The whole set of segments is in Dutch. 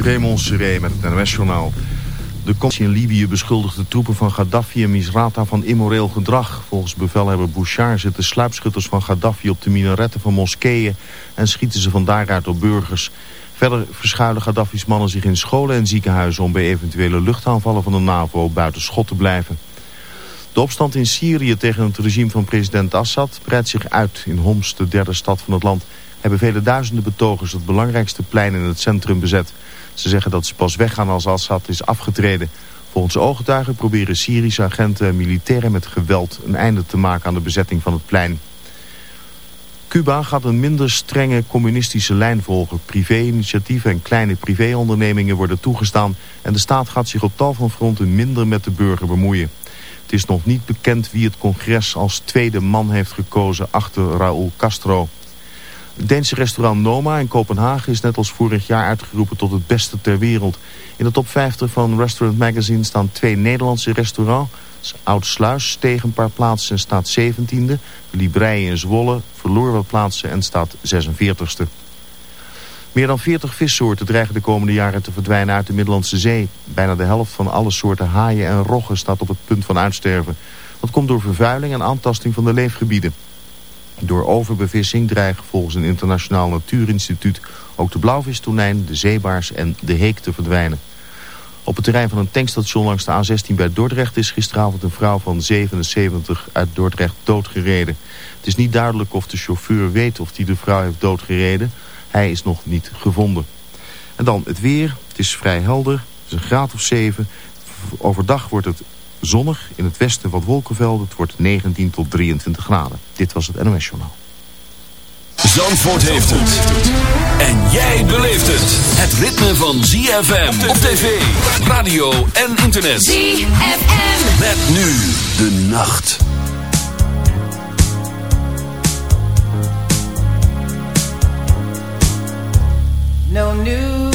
Raymond Seré met het NOS-journaal. De commissie in Libië beschuldigt de troepen van Gaddafi en Misrata van immoreel gedrag. Volgens bevelhebber Bouchard zitten sluipschutters van Gaddafi op de minaretten van moskeeën... en schieten ze van daaruit op burgers. Verder verschuilen Gaddafi's mannen zich in scholen en ziekenhuizen... om bij eventuele luchtaanvallen van de NAVO buiten schot te blijven. De opstand in Syrië tegen het regime van president Assad breidt zich uit. In Homs, de derde stad van het land, hebben vele duizenden betogers het belangrijkste plein in het centrum bezet. Ze zeggen dat ze pas weggaan als Assad is afgetreden. Volgens ooggetuigen proberen Syrische agenten en militairen met geweld een einde te maken aan de bezetting van het plein. Cuba gaat een minder strenge communistische lijn volgen. Privé-initiatieven en kleine privéondernemingen worden toegestaan... en de staat gaat zich op tal van fronten minder met de burger bemoeien. Het is nog niet bekend wie het congres als tweede man heeft gekozen achter Raúl Castro. Het Deense restaurant Noma in Kopenhagen is net als vorig jaar uitgeroepen tot het beste ter wereld. In de top 50 van Restaurant Magazine staan twee Nederlandse restaurants. Oud Sluis steeg een paar plaatsen en staat 17e. De Librei in Zwolle verloor wat plaatsen en staat 46e. Meer dan 40 vissoorten dreigen de komende jaren te verdwijnen uit de Middellandse Zee. Bijna de helft van alle soorten haaien en roggen staat op het punt van uitsterven. Dat komt door vervuiling en aantasting van de leefgebieden. Door overbevissing dreigen volgens een internationaal natuurinstituut ook de blauwvistonijn, de zeebaars en de heek te verdwijnen. Op het terrein van een tankstation langs de A16 bij Dordrecht is gisteravond een vrouw van 77 uit Dordrecht doodgereden. Het is niet duidelijk of de chauffeur weet of hij de vrouw heeft doodgereden. Hij is nog niet gevonden. En dan het weer. Het is vrij helder. Het is een graad of 7. Overdag wordt het zonnig. In het westen wat wolkenvelden. Het wordt 19 tot 23 graden. Dit was het NOS Journaal. Zandvoort heeft het. En jij beleeft het. Het ritme van ZFM op tv, radio en internet. ZFM. Met nu de nacht. No New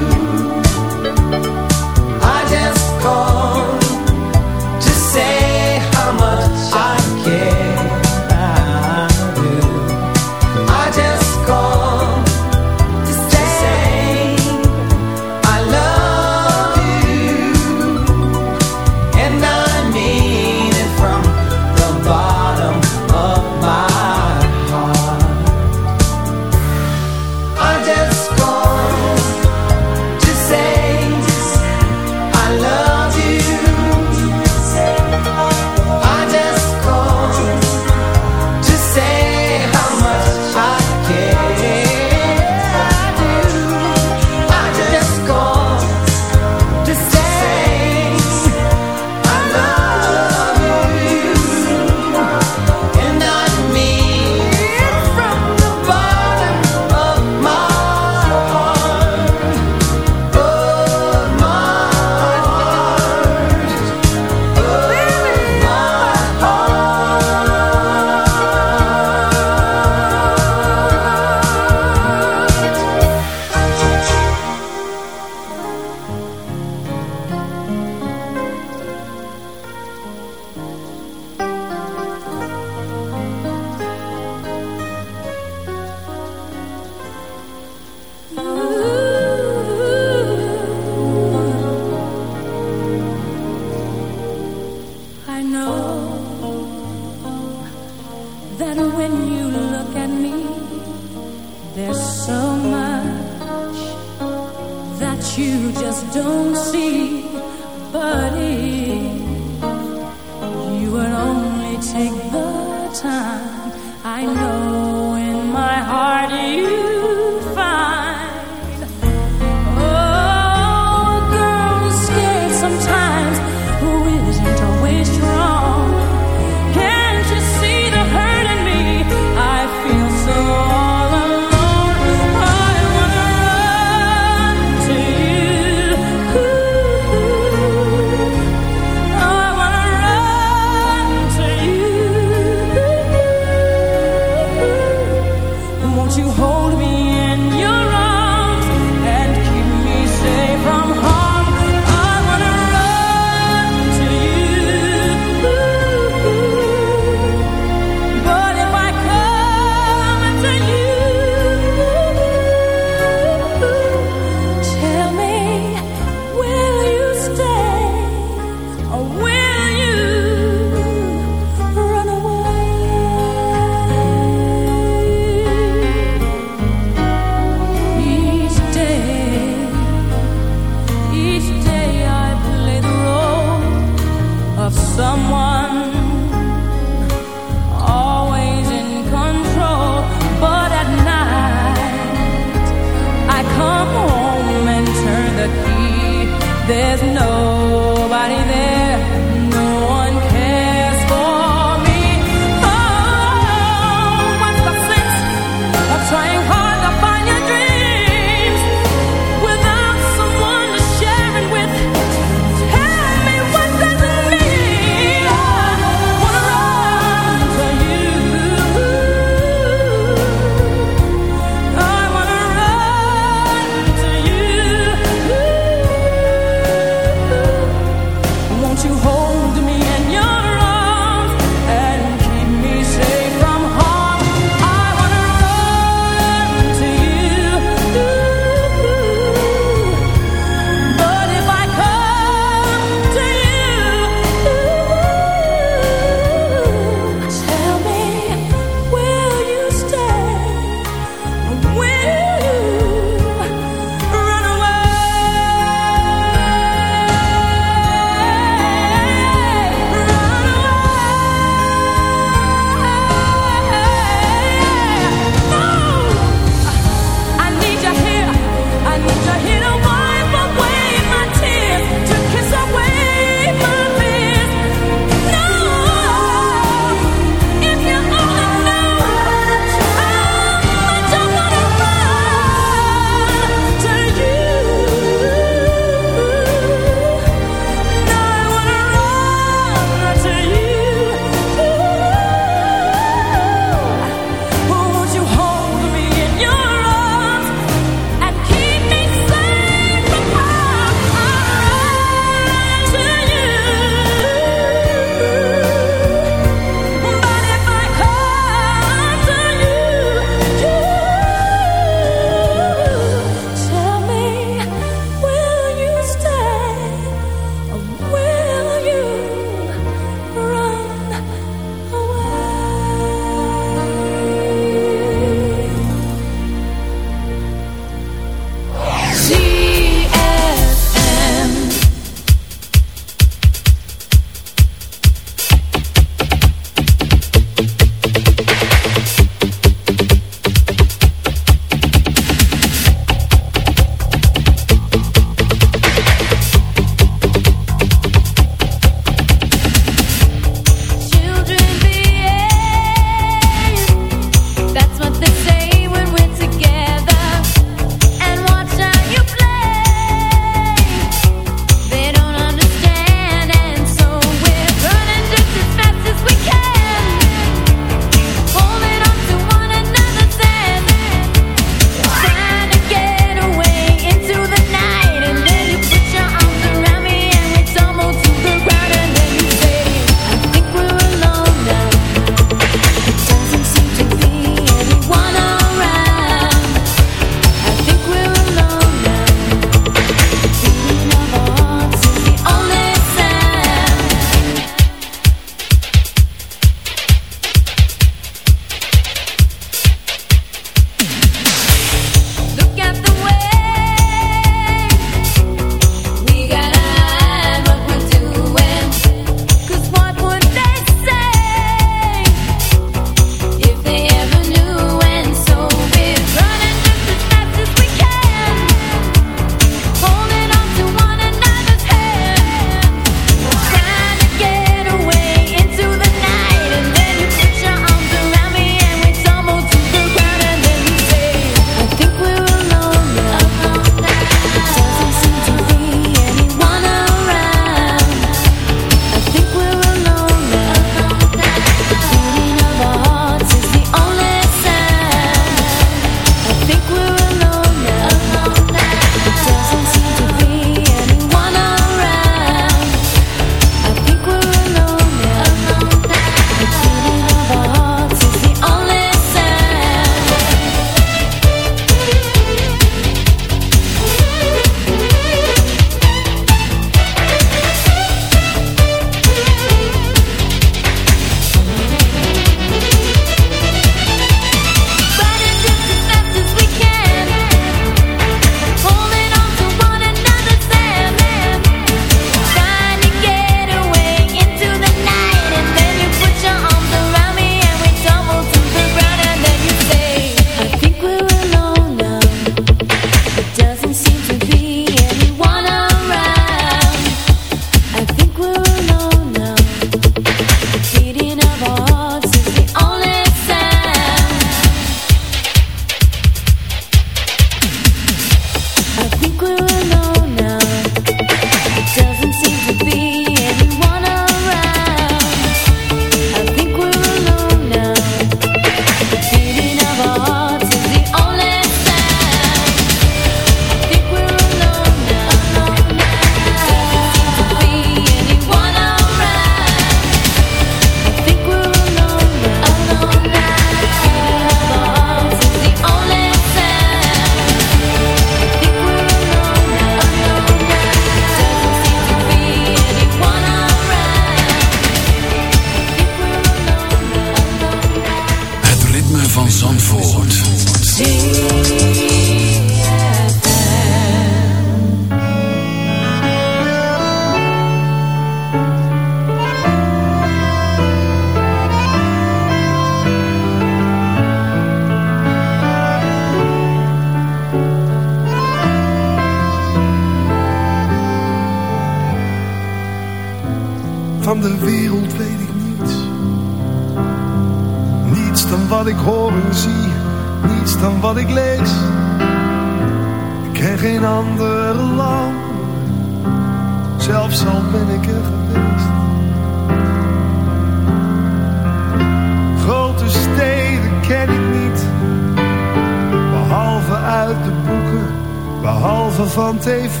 van tv.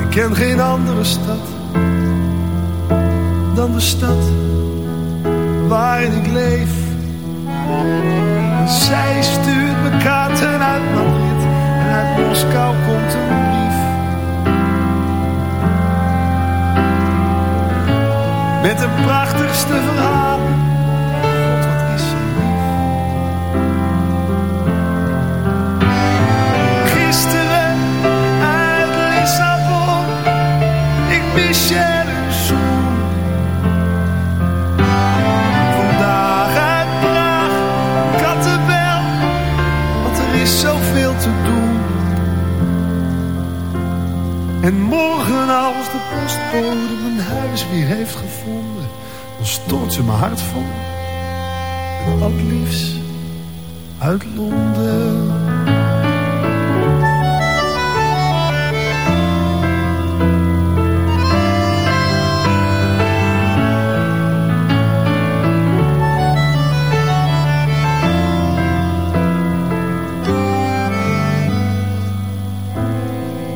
Ik ken geen andere stad dan de stad waarin ik leef. Zij stuurt me kaarten uit Madrid en uit Moskou komt een brief. Met de prachtigste verhalen. En morgen als de postbode mijn huis weer heeft gevonden, dan stort ze mijn hart. En wat liefs uit Londen.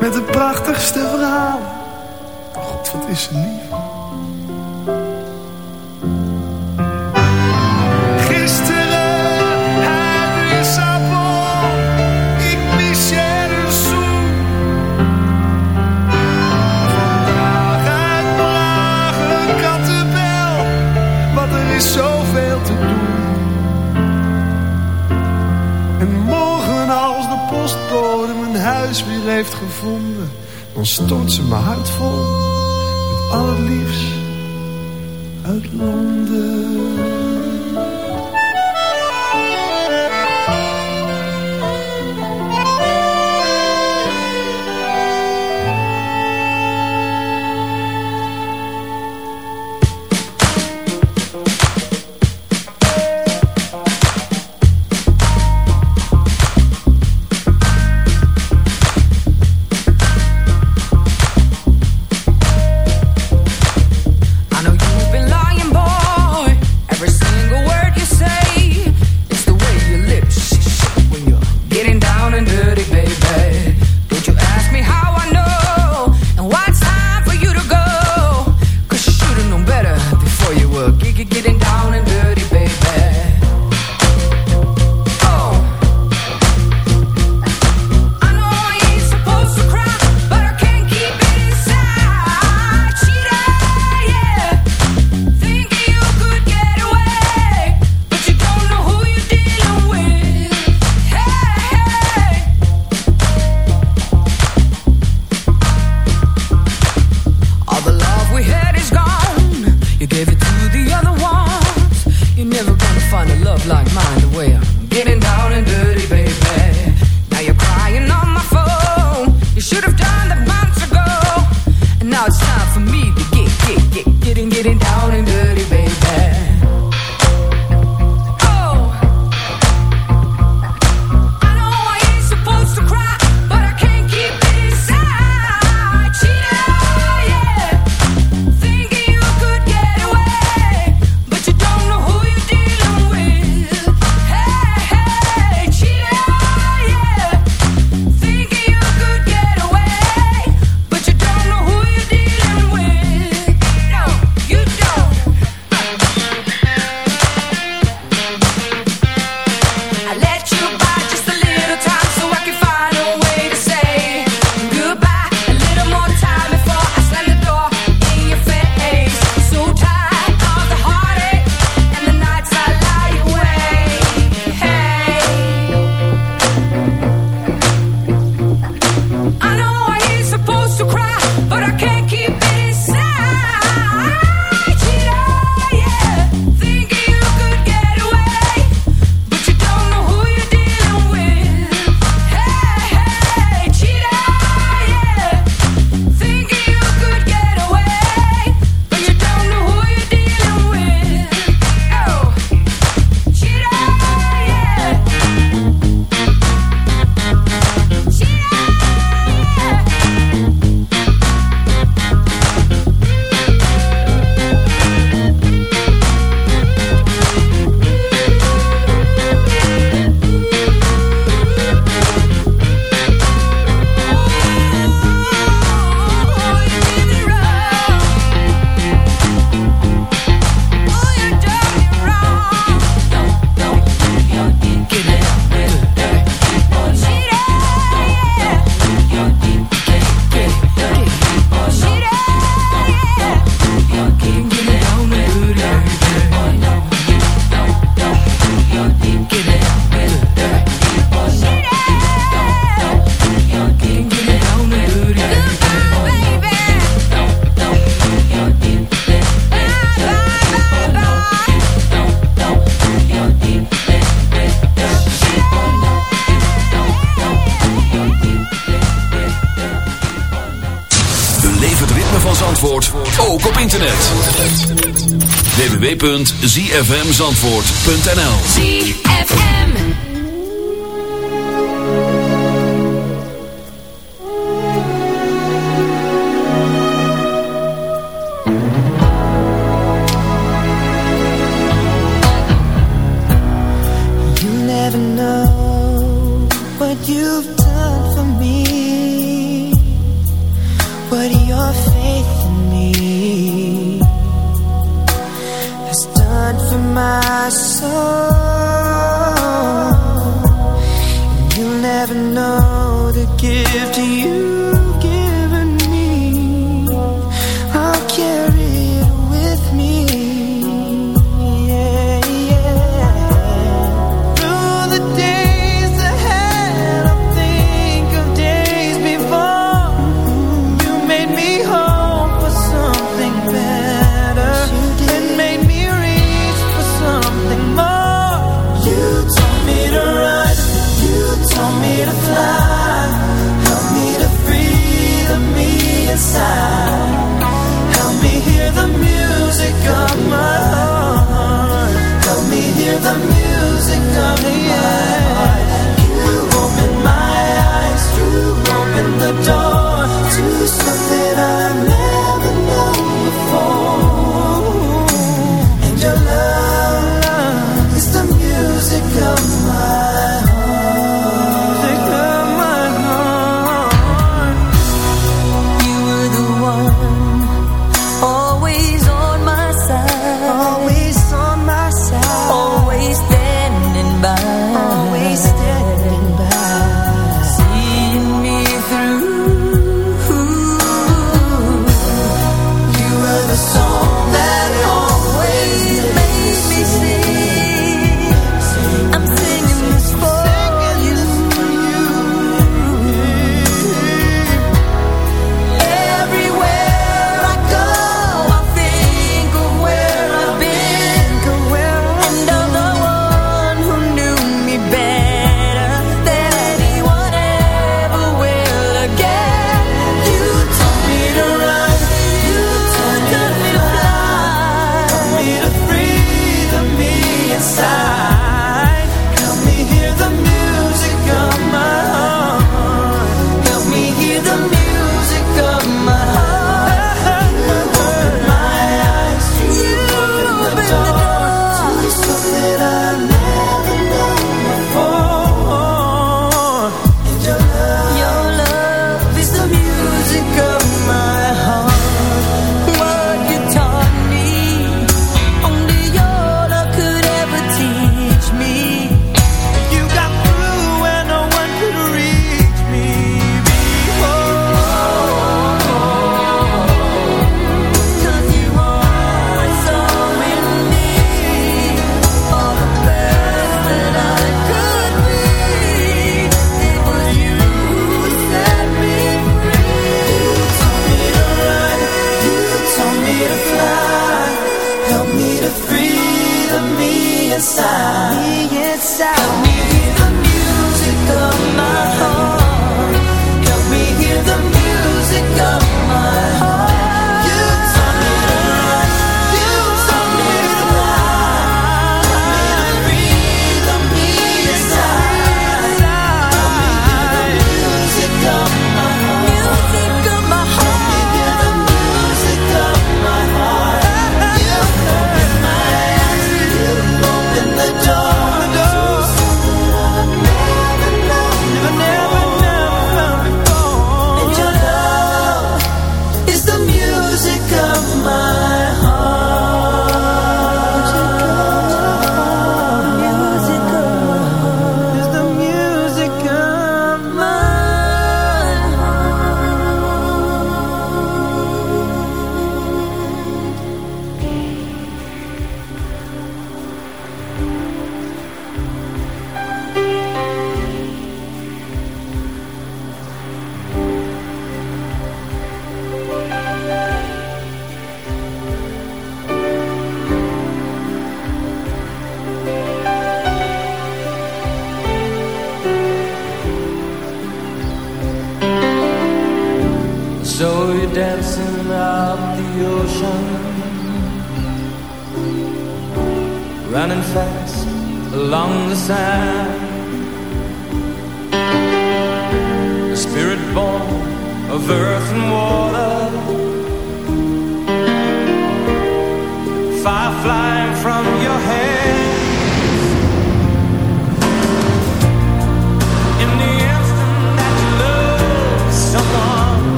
Met de prachtigste verhaal. God, wat is ze lief. Dan stort ze mijn hart vol met al het liefst uit Londen. zfmzandvoort.nl ZFM. You never know what you've done for me. But your faith my soul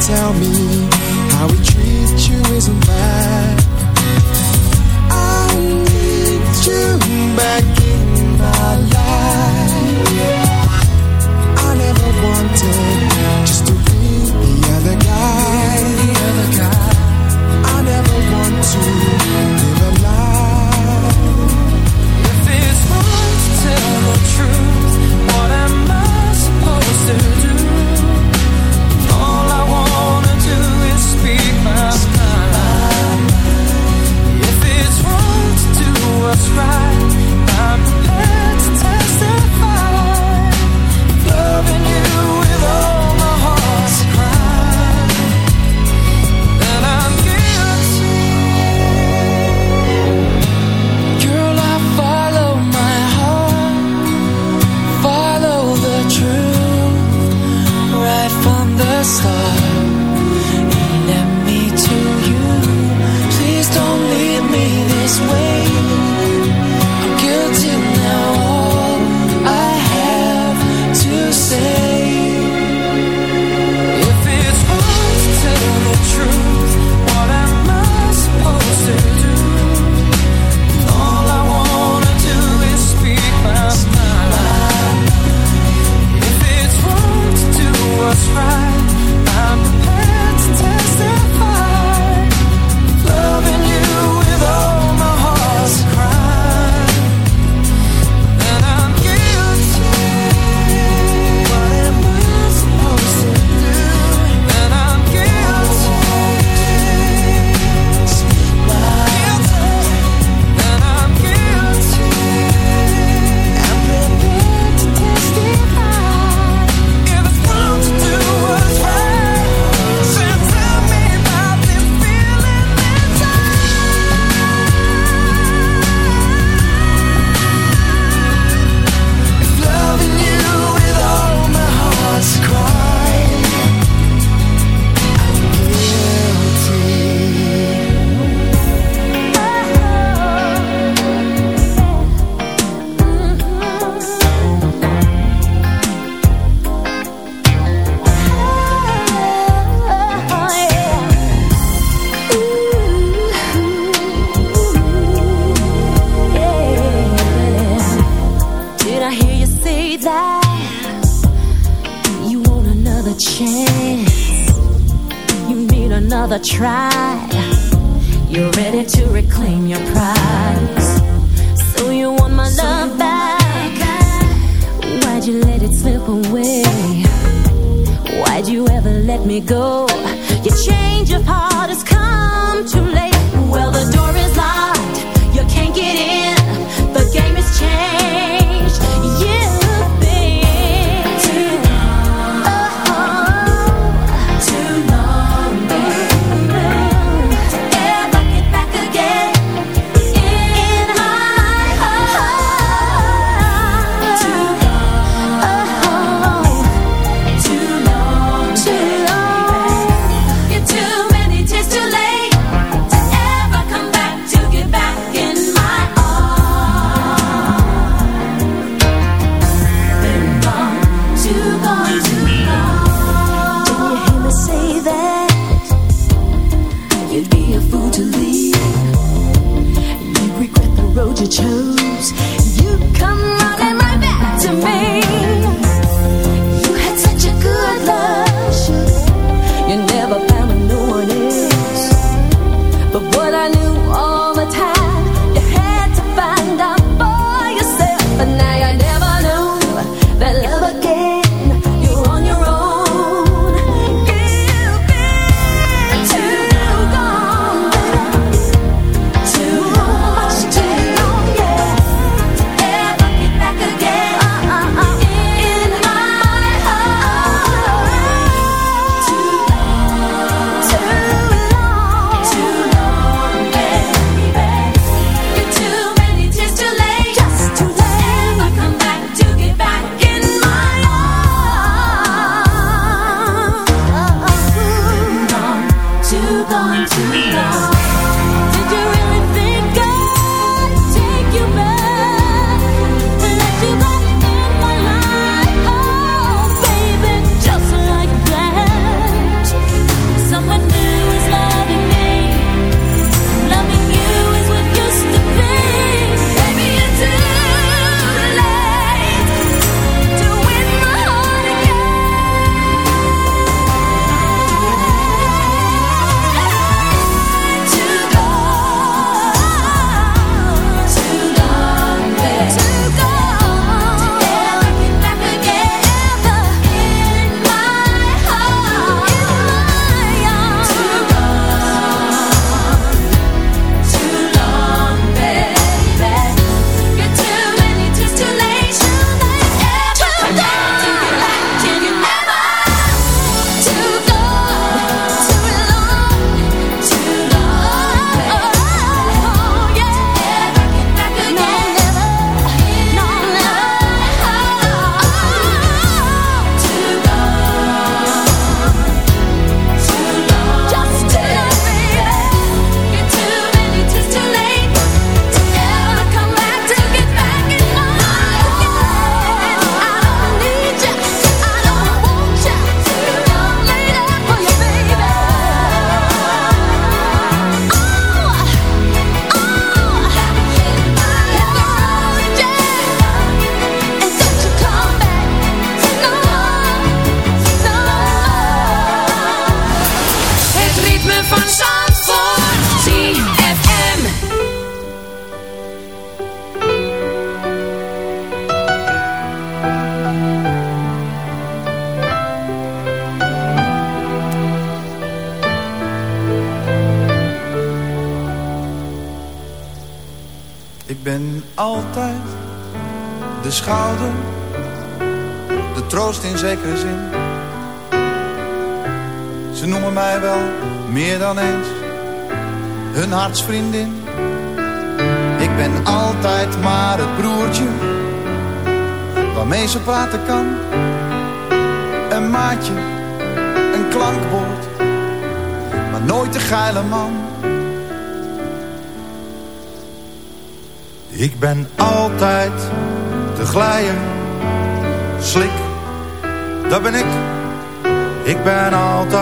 tell me how we treat you isn't bad. I need you back in my life. I never wanted. just right. you chose.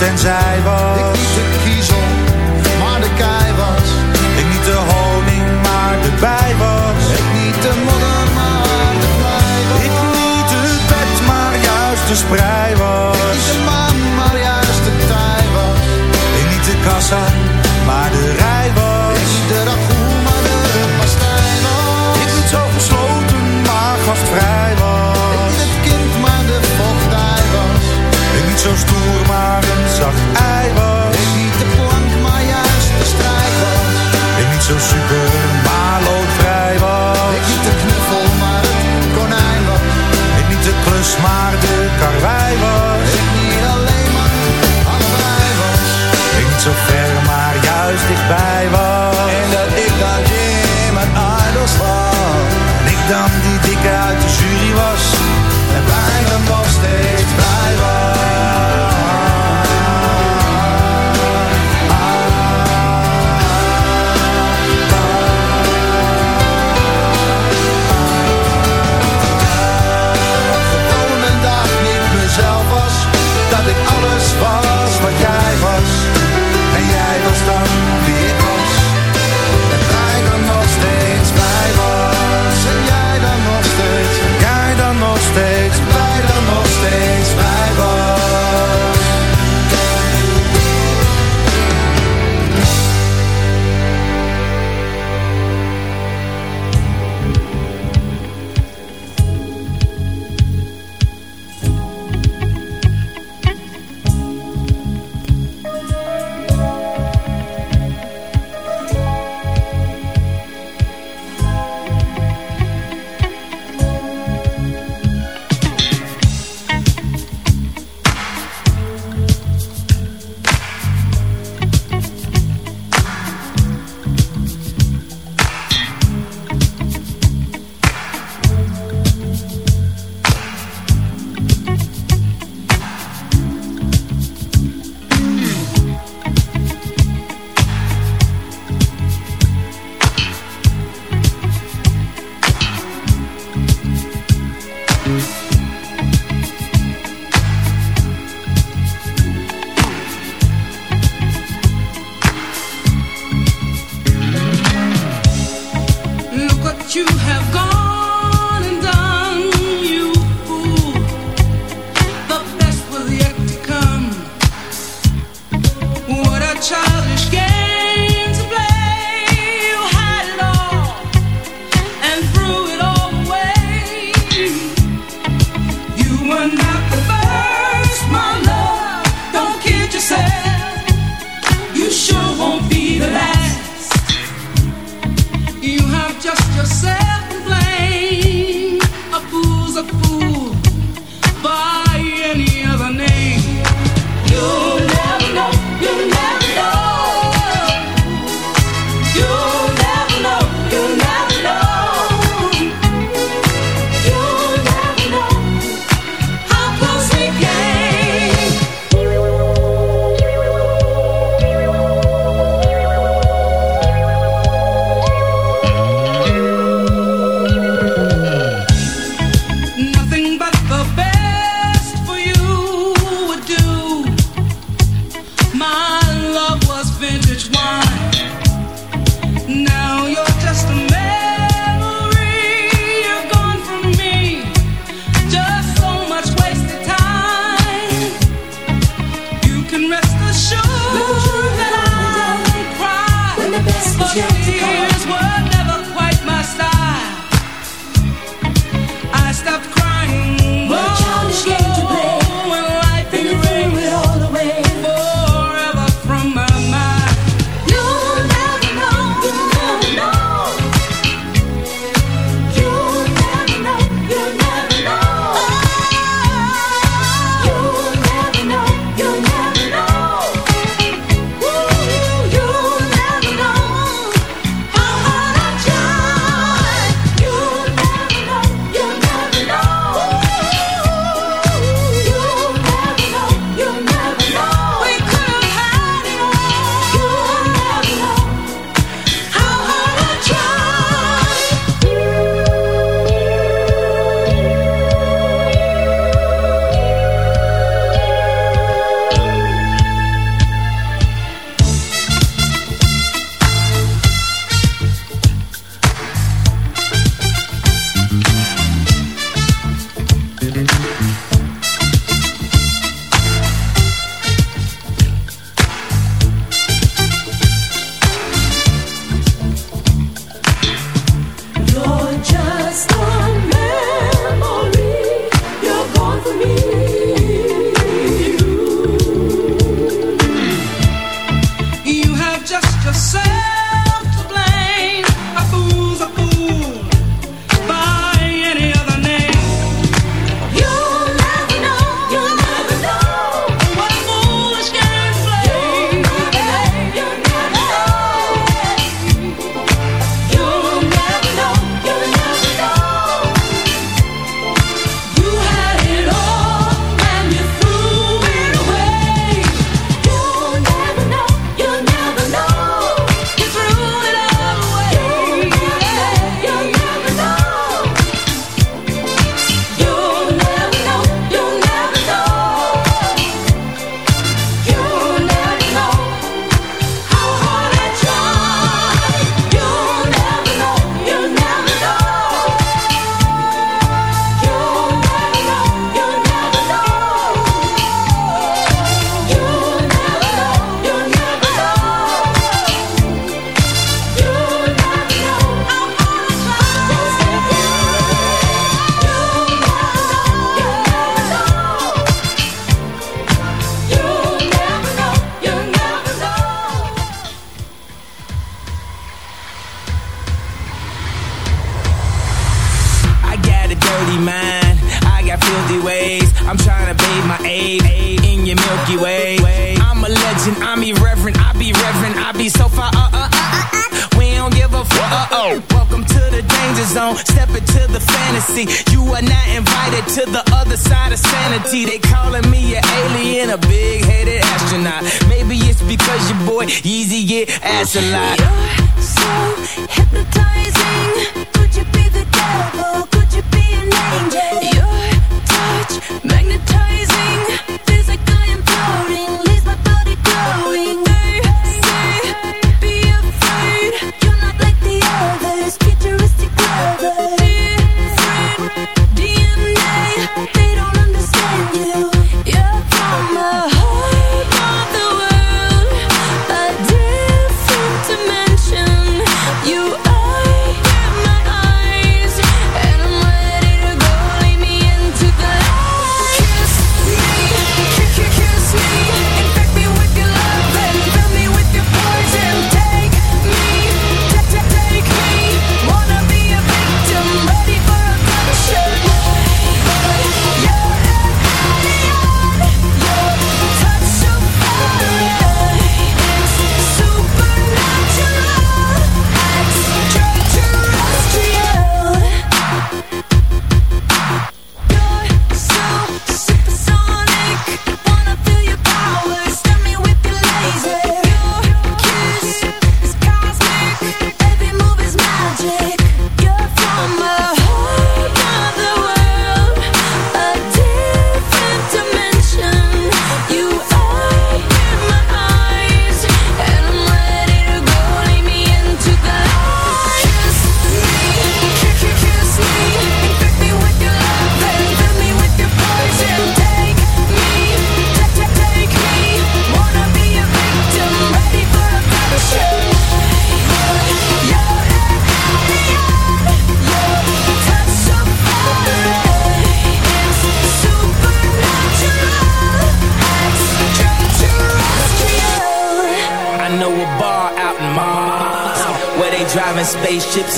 maar de juist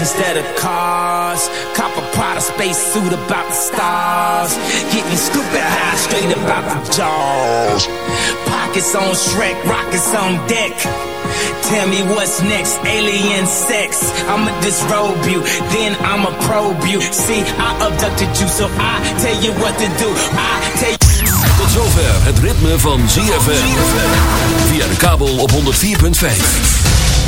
instead of cars. Cop a space suit about the stars. Getting stupid high straight about the jaws. Pockets on Shrek, rockets on deck. Tell me what's next, alien sex. I'ma disrobe you, then I'ma probe you. See, I abducted you, so I tell you what to do. I tell you. Tot zover het ritme van ZFM. Via de kabel op 104.5.